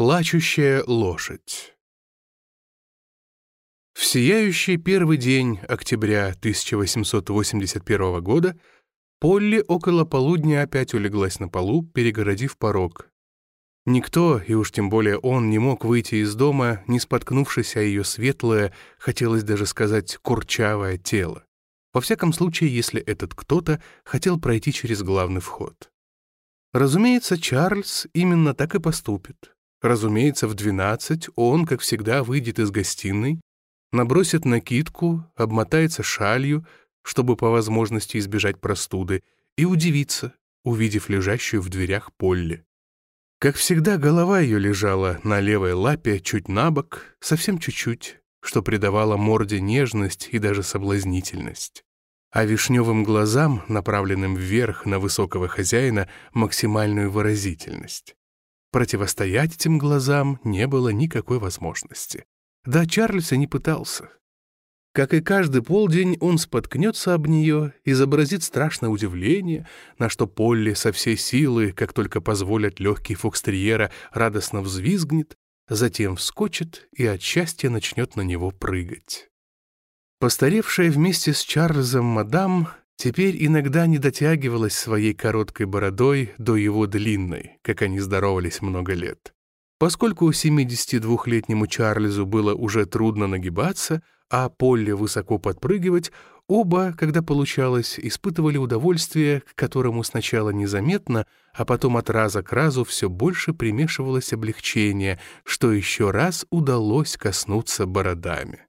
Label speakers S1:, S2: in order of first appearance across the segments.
S1: Плачущая лошадь В сияющий первый день октября 1881 года Полли около полудня опять улеглась на полу, перегородив порог. Никто, и уж тем более он, не мог выйти из дома, не споткнувшись о ее светлое, хотелось даже сказать, курчавое тело. Во всяком случае, если этот кто-то хотел пройти через главный вход. Разумеется, Чарльз именно так и поступит. Разумеется, в 12 он, как всегда, выйдет из гостиной, набросит накидку, обмотается шалью, чтобы по возможности избежать простуды, и удивится, увидев лежащую в дверях Полли. Как всегда, голова ее лежала на левой лапе, чуть на бок, совсем чуть-чуть, что придавало морде нежность и даже соблазнительность. А вишневым глазам, направленным вверх на высокого хозяина, максимальную выразительность. Противостоять этим глазам не было никакой возможности. Да, Чарльз и не пытался. Как и каждый полдень, он споткнется об нее, изобразит страшное удивление, на что Полли со всей силы, как только позволят легкий фокстерьера, радостно взвизгнет, затем вскочит и от счастья начнет на него прыгать. Постаревшая вместе с Чарльзом мадам теперь иногда не дотягивалась своей короткой бородой до его длинной, как они здоровались много лет. Поскольку 72-летнему Чарльзу было уже трудно нагибаться, а Полли высоко подпрыгивать, оба, когда получалось, испытывали удовольствие, к которому сначала незаметно, а потом от раза к разу все больше примешивалось облегчение, что еще раз удалось коснуться бородами.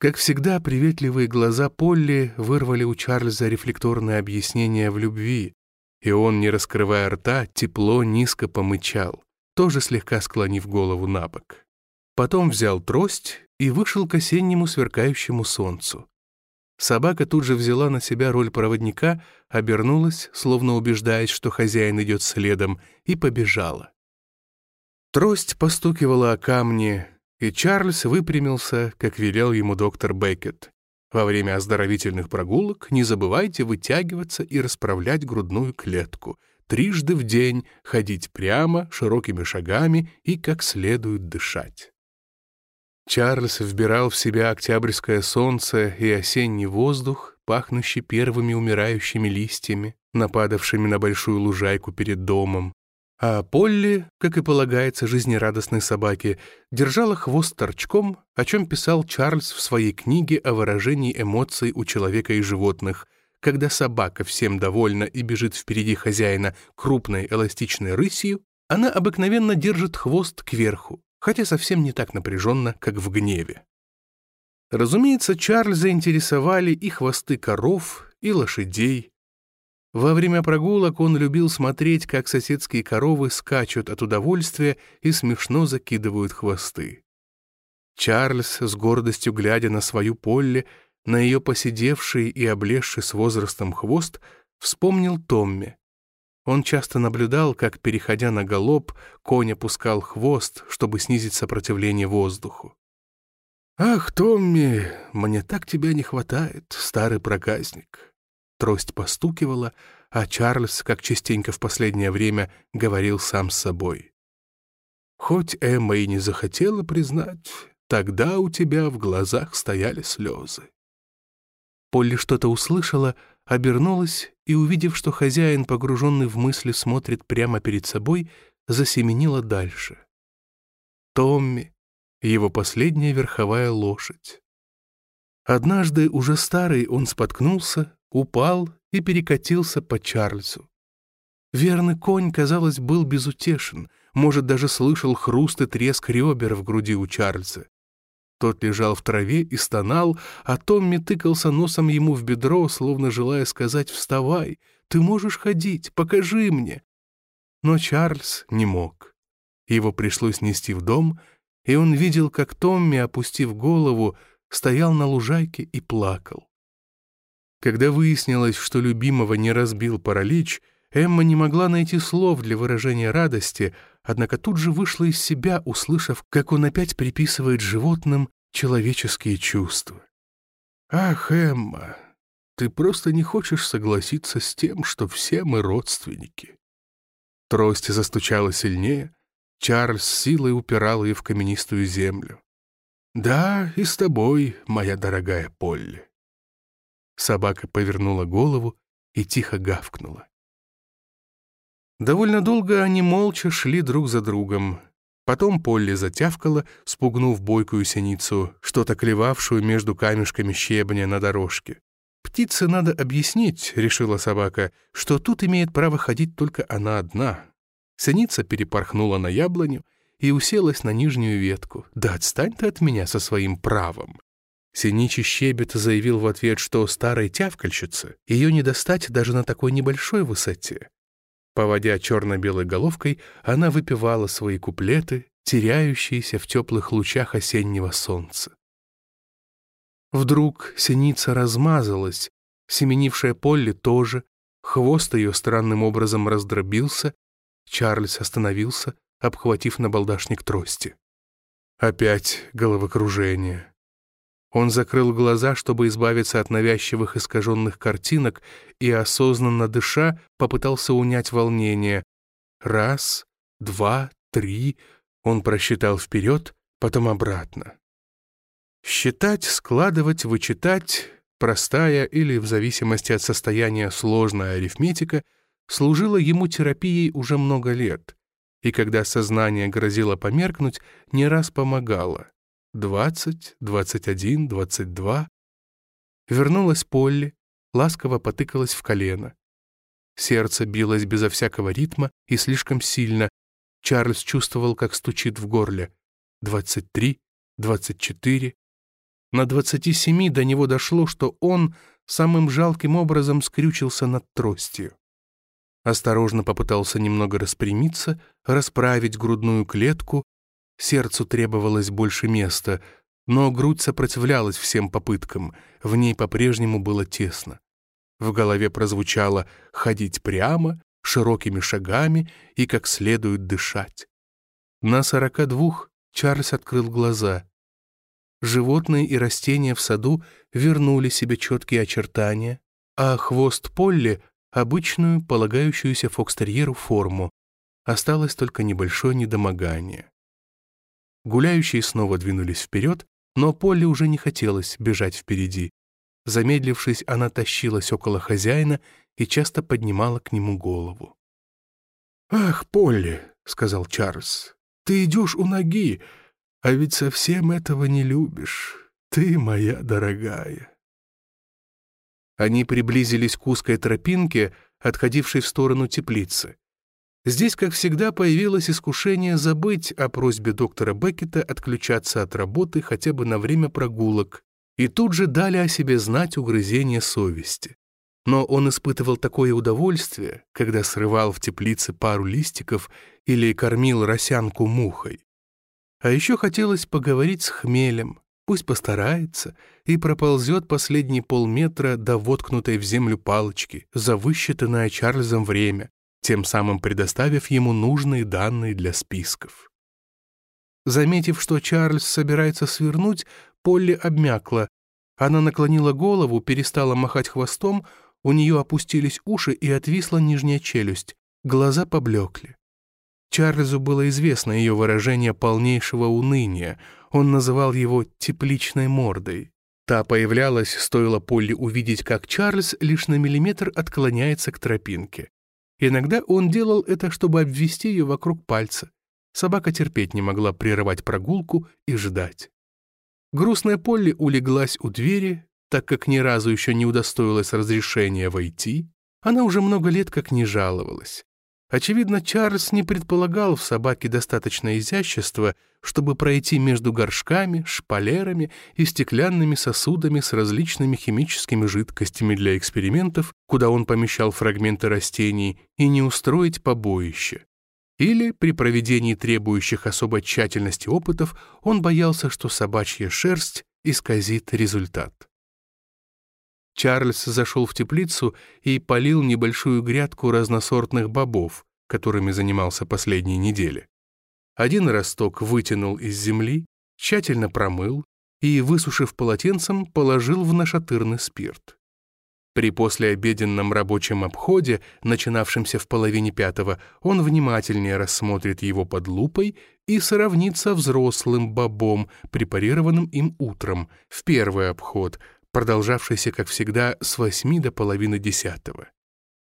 S1: Как всегда, приветливые глаза Полли вырвали у Чарльза рефлекторное объяснение в любви, и он, не раскрывая рта, тепло низко помычал, тоже слегка склонив голову на бок. Потом взял трость и вышел к осеннему сверкающему солнцу. Собака тут же взяла на себя роль проводника, обернулась, словно убеждаясь, что хозяин идет следом, и побежала. Трость постукивала о камни, и Чарльз выпрямился, как велел ему доктор Беккет. Во время оздоровительных прогулок не забывайте вытягиваться и расправлять грудную клетку. Трижды в день ходить прямо, широкими шагами и как следует дышать. Чарльз вбирал в себя октябрьское солнце и осенний воздух, пахнущий первыми умирающими листьями, нападавшими на большую лужайку перед домом, а Полли, как и полагается жизнерадостной собаке, держала хвост торчком, о чем писал Чарльз в своей книге о выражении эмоций у человека и животных, когда собака всем довольна и бежит впереди хозяина крупной эластичной рысью, она обыкновенно держит хвост кверху, хотя совсем не так напряженно, как в гневе. Разумеется, Чарльза интересовали и хвосты коров, и лошадей, во время прогулок он любил смотреть, как соседские коровы скачут от удовольствия и смешно закидывают хвосты. Чарльз, с гордостью глядя на свою Полли, на ее посидевший и облезший с возрастом хвост, вспомнил Томми. Он часто наблюдал, как, переходя на галоп, конь опускал хвост, чтобы снизить сопротивление воздуху. «Ах, Томми, мне так тебя не хватает, старый проказник!» Трость постукивала, а Чарльз, как частенько в последнее время, говорил сам с собой. «Хоть Эмма и не захотела признать, тогда у тебя в глазах стояли слезы». Полли что-то услышала, обернулась и, увидев, что хозяин, погруженный в мысли, смотрит прямо перед собой, засеменила дальше. Томми, его последняя верховая лошадь. Однажды, уже старый, он споткнулся, упал и перекатился по Чарльзу. Верный конь, казалось, был безутешен, может, даже слышал хруст и треск ребер в груди у Чарльза. Тот лежал в траве и стонал, а Томми тыкался носом ему в бедро, словно желая сказать «Вставай, ты можешь ходить, покажи мне». Но Чарльз не мог. Его пришлось нести в дом, и он видел, как Томми, опустив голову, стоял на лужайке и плакал. Когда выяснилось, что любимого не разбил паралич, Эмма не могла найти слов для выражения радости, однако тут же вышла из себя, услышав, как он опять приписывает животным человеческие чувства. «Ах, Эмма, ты просто не хочешь согласиться с тем, что все мы родственники». Трость застучала сильнее, Чарльз силой упирал ее в каменистую землю. «Да, и с тобой, моя дорогая Полли». Собака повернула голову и тихо гавкнула. Довольно долго они молча шли друг за другом. Потом Полли затявкала, спугнув бойкую синицу, что-то клевавшую между камешками щебня на дорожке. «Птице надо объяснить», — решила собака, «что тут имеет право ходить только она одна». Синица перепорхнула на яблоню и уселась на нижнюю ветку. «Да отстань ты от меня со своим правом!» Синичий щебет заявил в ответ, что старой тявкальщице ее не достать даже на такой небольшой высоте. Поводя черно-белой головкой, она выпивала свои куплеты, теряющиеся в теплых лучах осеннего солнца. Вдруг синица размазалась, семенившая Полли тоже, хвост ее странным образом раздробился, Чарльз остановился, обхватив набалдашник трости. Опять головокружение. Он закрыл глаза, чтобы избавиться от навязчивых искаженных картинок, и, осознанно дыша, попытался унять волнение. Раз, два, три. Он просчитал вперед, потом обратно. Считать, складывать, вычитать — простая или, в зависимости от состояния, сложная арифметика — служила ему терапией уже много лет, и когда сознание грозило померкнуть, не раз помогало. Двадцать, двадцать один, двадцать два. Вернулась Полли, ласково потыкалась в колено. Сердце билось безо всякого ритма и слишком сильно. Чарльз чувствовал, как стучит в горле. Двадцать три, двадцать четыре. На двадцати семи до него дошло, что он самым жалким образом скрючился над тростью. Осторожно попытался немного распрямиться, расправить грудную клетку. Сердцу требовалось больше места, но грудь сопротивлялась всем попыткам, в ней по-прежнему было тесно. В голове прозвучало «ходить прямо», широкими шагами и как следует дышать. На сорока двух Чарльз открыл глаза. Животные и растения в саду вернули себе четкие очертания, а хвост Полли — обычную, полагающуюся фокстерьеру форму. Осталось только небольшое недомогание. Гуляющие снова двинулись вперед, но Полли уже не хотелось бежать впереди. Замедлившись, она тащилась около хозяина и часто поднимала к нему голову. «Ах, Полли», — сказал Чарльз, — «ты идешь у ноги, а ведь совсем этого не любишь. Ты моя дорогая». Они приблизились к узкой тропинке, отходившей в сторону теплицы. Здесь, как всегда, появилось искушение забыть о просьбе доктора Беккета отключаться от работы хотя бы на время прогулок, и тут же дали о себе знать угрызение совести. Но он испытывал такое удовольствие, когда срывал в теплице пару листиков или кормил росянку мухой. А еще хотелось поговорить с хмелем, пусть постарается и проползет последние полметра до воткнутой в землю палочки за высчитанное Чарльзом время, тем самым предоставив ему нужные данные для списков. Заметив, что Чарльз собирается свернуть, Полли обмякла. Она наклонила голову, перестала махать хвостом, у нее опустились уши и отвисла нижняя челюсть. Глаза поблекли. Чарльзу было известно ее выражение полнейшего уныния. Он называл его «тепличной мордой». Та появлялась, стоило Полли увидеть, как Чарльз лишь на миллиметр отклоняется к тропинке. Иногда он делал это, чтобы обвести ее вокруг пальца. Собака терпеть не могла прерывать прогулку и ждать. Грустная Полли улеглась у двери, так как ни разу еще не удостоилась разрешения войти. Она уже много лет как не жаловалась. Очевидно, Чарльз не предполагал в собаке достаточно изящества, чтобы пройти между горшками, шпалерами и стеклянными сосудами с различными химическими жидкостями для экспериментов, куда он помещал фрагменты растений, и не устроить побоище. Или при проведении требующих особой тщательности опытов он боялся, что собачья шерсть исказит результат. Чарльз зашел в теплицу и полил небольшую грядку разносортных бобов, которыми занимался последние недели. Один росток вытянул из земли, тщательно промыл и, высушив полотенцем, положил в нашатырный спирт. При послеобеденном рабочем обходе, начинавшемся в половине пятого, он внимательнее рассмотрит его под лупой и сравнит со взрослым бобом, препарированным им утром, в первый обход, продолжавшийся, как всегда, с восьми до половины десятого.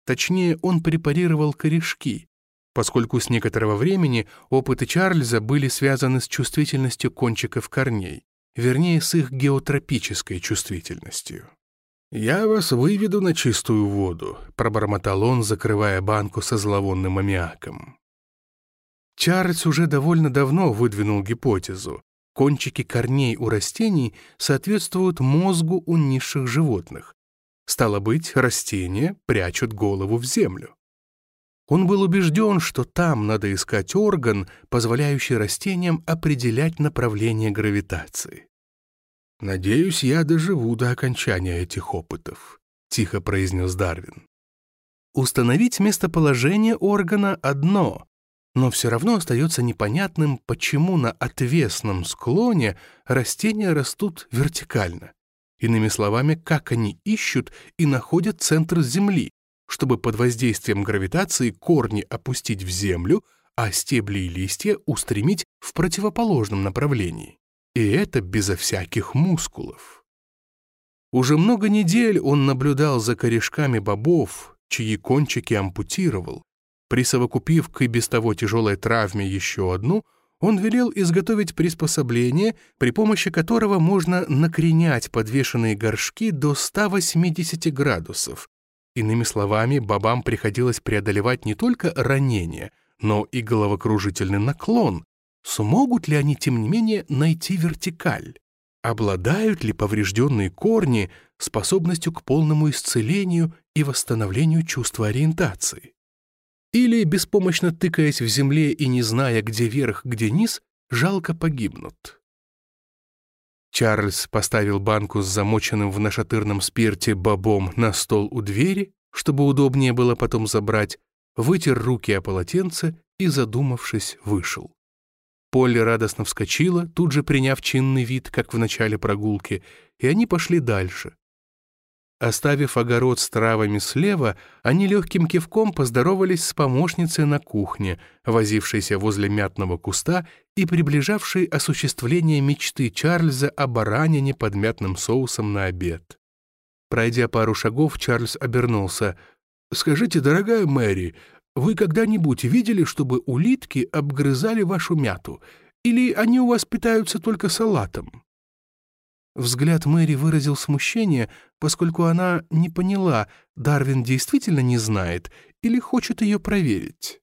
S1: Точнее, он препарировал корешки, поскольку с некоторого времени опыты Чарльза были связаны с чувствительностью кончиков корней, вернее, с их геотропической чувствительностью. «Я вас выведу на чистую воду», — пробормотал он, закрывая банку со зловонным аммиаком. Чарльз уже довольно давно выдвинул гипотезу. Кончики корней у растений соответствуют мозгу у низших животных. Стало быть, растения прячут голову в землю. Он был убежден, что там надо искать орган, позволяющий растениям определять направление гравитации. «Надеюсь, я доживу до окончания этих опытов», — тихо произнес Дарвин. Установить местоположение органа — одно, но все равно остается непонятным, почему на отвесном склоне растения растут вертикально. Иными словами, как они ищут и находят центр Земли, чтобы под воздействием гравитации корни опустить в землю, а стебли и листья устремить в противоположном направлении. И это безо всяких мускулов. Уже много недель он наблюдал за корешками бобов, чьи кончики ампутировал. Присовокупив к и без того тяжелой травме еще одну, он велел изготовить приспособление, при помощи которого можно накренять подвешенные горшки до 180 градусов, Иными словами, бабам приходилось преодолевать не только ранение, но и головокружительный наклон. Смогут ли они, тем не менее, найти вертикаль? Обладают ли поврежденные корни способностью к полному исцелению и восстановлению чувства ориентации? Или, беспомощно тыкаясь в земле и не зная, где верх, где низ, жалко погибнут? Чарльз поставил банку с замоченным в нашатырном спирте бобом на стол у двери, чтобы удобнее было потом забрать, вытер руки о полотенце и, задумавшись, вышел. Полли радостно вскочила, тут же приняв чинный вид, как в начале прогулки, и они пошли дальше, Оставив огород с травами слева, они легким кивком поздоровались с помощницей на кухне, возившейся возле мятного куста и приближавшей осуществление мечты Чарльза о баранине под мятным соусом на обед. Пройдя пару шагов, Чарльз обернулся. «Скажите, дорогая Мэри, вы когда-нибудь видели, чтобы улитки обгрызали вашу мяту? Или они у вас питаются только салатом?» Взгляд Мэри выразил смущение, поскольку она не поняла, Дарвин действительно не знает или хочет ее проверить.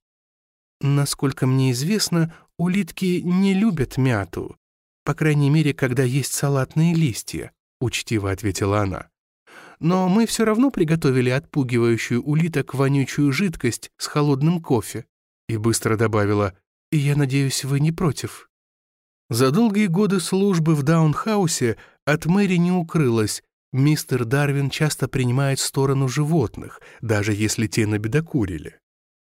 S1: Насколько мне известно, улитки не любят мяту, по крайней мере, когда есть салатные листья, учтиво ответила она. Но мы все равно приготовили отпугивающую улиток вонючую жидкость с холодным кофе. И быстро добавила, и я надеюсь, вы не против. За долгие годы службы в Даунхаусе от Мэри не укрылось. Мистер Дарвин часто принимает сторону животных, даже если те набедокурили.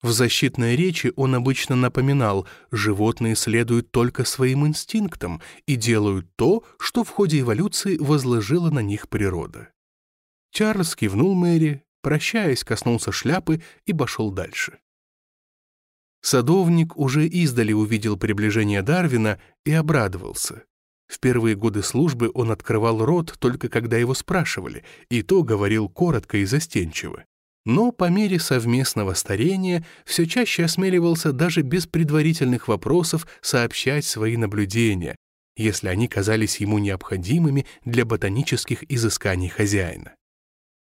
S1: В защитной речи он обычно напоминал, животные следуют только своим инстинктам и делают то, что в ходе эволюции возложила на них природа. Чарльз кивнул Мэри, прощаясь, коснулся шляпы и пошел дальше. Садовник уже издали увидел приближение Дарвина и обрадовался. В первые годы службы он открывал рот только когда его спрашивали, и то говорил коротко и застенчиво. Но по мере совместного старения все чаще осмеливался даже без предварительных вопросов сообщать свои наблюдения, если они казались ему необходимыми для ботанических изысканий хозяина.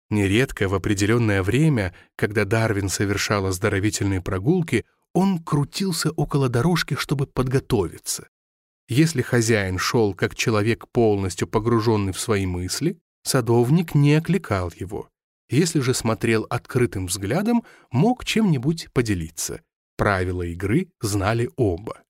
S1: Нередко в определенное время, когда Дарвин совершал оздоровительные прогулки, он крутился около дорожки, чтобы подготовиться. Если хозяин шел как человек, полностью погруженный в свои мысли, садовник не окликал его. Если же смотрел открытым взглядом, мог чем-нибудь поделиться. Правила игры знали оба.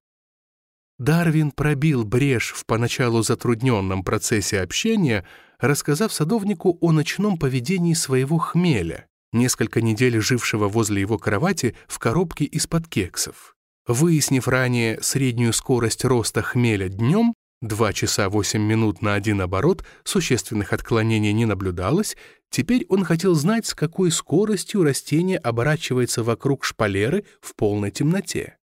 S1: Дарвин пробил брешь в поначалу затрудненном процессе общения, рассказав садовнику о ночном поведении своего хмеля, несколько недель жившего возле его кровати в коробке из-под кексов. Выяснив ранее среднюю скорость роста хмеля днем, 2 часа 8 минут на один оборот, существенных отклонений не наблюдалось, теперь он хотел знать, с какой скоростью растение оборачивается вокруг шпалеры в полной темноте.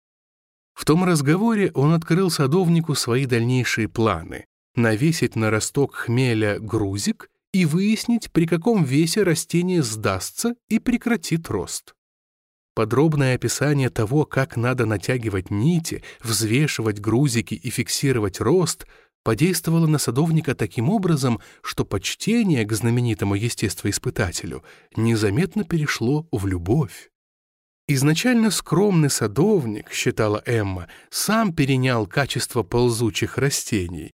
S1: В том разговоре он открыл садовнику свои дальнейшие планы — навесить на росток хмеля грузик и выяснить, при каком весе растение сдастся и прекратит рост. Подробное описание того, как надо натягивать нити, взвешивать грузики и фиксировать рост, подействовало на садовника таким образом, что почтение к знаменитому естествоиспытателю незаметно перешло в любовь. Изначально скромный садовник, считала Эмма, сам перенял качество ползучих растений,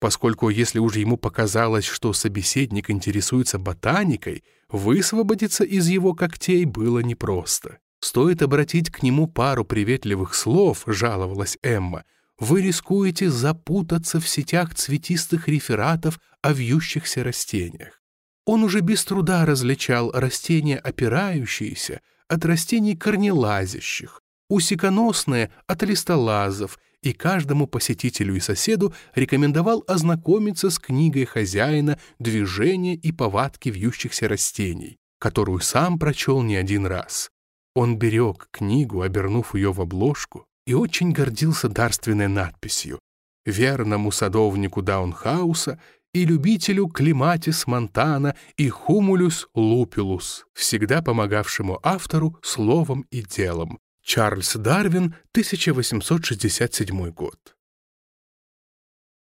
S1: поскольку если уж ему показалось, что собеседник интересуется ботаникой, высвободиться из его когтей было непросто. Стоит обратить к нему пару приветливых слов, жаловалась Эмма, вы рискуете запутаться в сетях цветистых рефератов о вьющихся растениях. Он уже без труда различал растения опирающиеся от растений корнелазящих, усеконосные от листолазов, и каждому посетителю и соседу рекомендовал ознакомиться с книгой хозяина «Движение и повадки вьющихся растений», которую сам прочел не один раз. Он берег книгу, обернув ее в обложку, и очень гордился дарственной надписью «Верному садовнику Даунхауса и любителю Климатис Монтана и Хумулюс Лупилус, всегда помогавшему автору словом и делом. Чарльз Дарвин, 1867 год».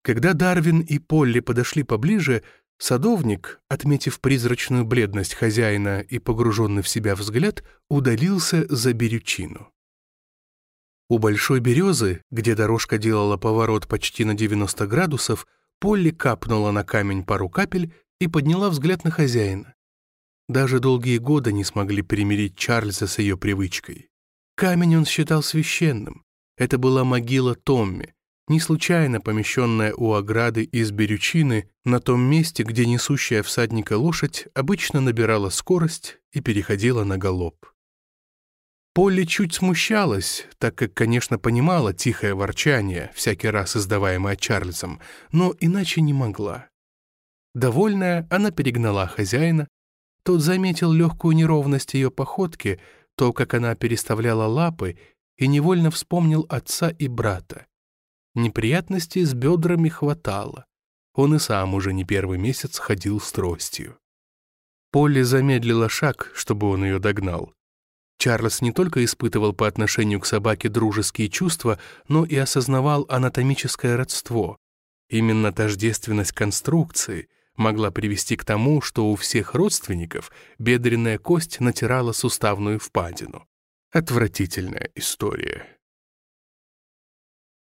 S1: Когда Дарвин и Полли подошли поближе, Садовник, отметив призрачную бледность хозяина и погруженный в себя взгляд, удалился за берючину. У большой березы, где дорожка делала поворот почти на 90 градусов, Полли капнула на камень пару капель и подняла взгляд на хозяина. Даже долгие годы не смогли примирить Чарльза с ее привычкой. Камень он считал священным. Это была могила Томми, не случайно помещенная у ограды из берючины на том месте, где несущая всадника лошадь обычно набирала скорость и переходила на галоп. Полли чуть смущалась, так как, конечно, понимала тихое ворчание, всякий раз издаваемое Чарльзом, но иначе не могла. Довольная, она перегнала хозяина. Тот заметил легкую неровность ее походки, то, как она переставляла лапы, и невольно вспомнил отца и брата. Неприятностей с бедрами хватало. Он и сам уже не первый месяц ходил с тростью. Полли замедлила шаг, чтобы он ее догнал. Чарльз не только испытывал по отношению к собаке дружеские чувства, но и осознавал анатомическое родство. Именно тождественность конструкции могла привести к тому, что у всех родственников бедренная кость натирала суставную впадину. Отвратительная история.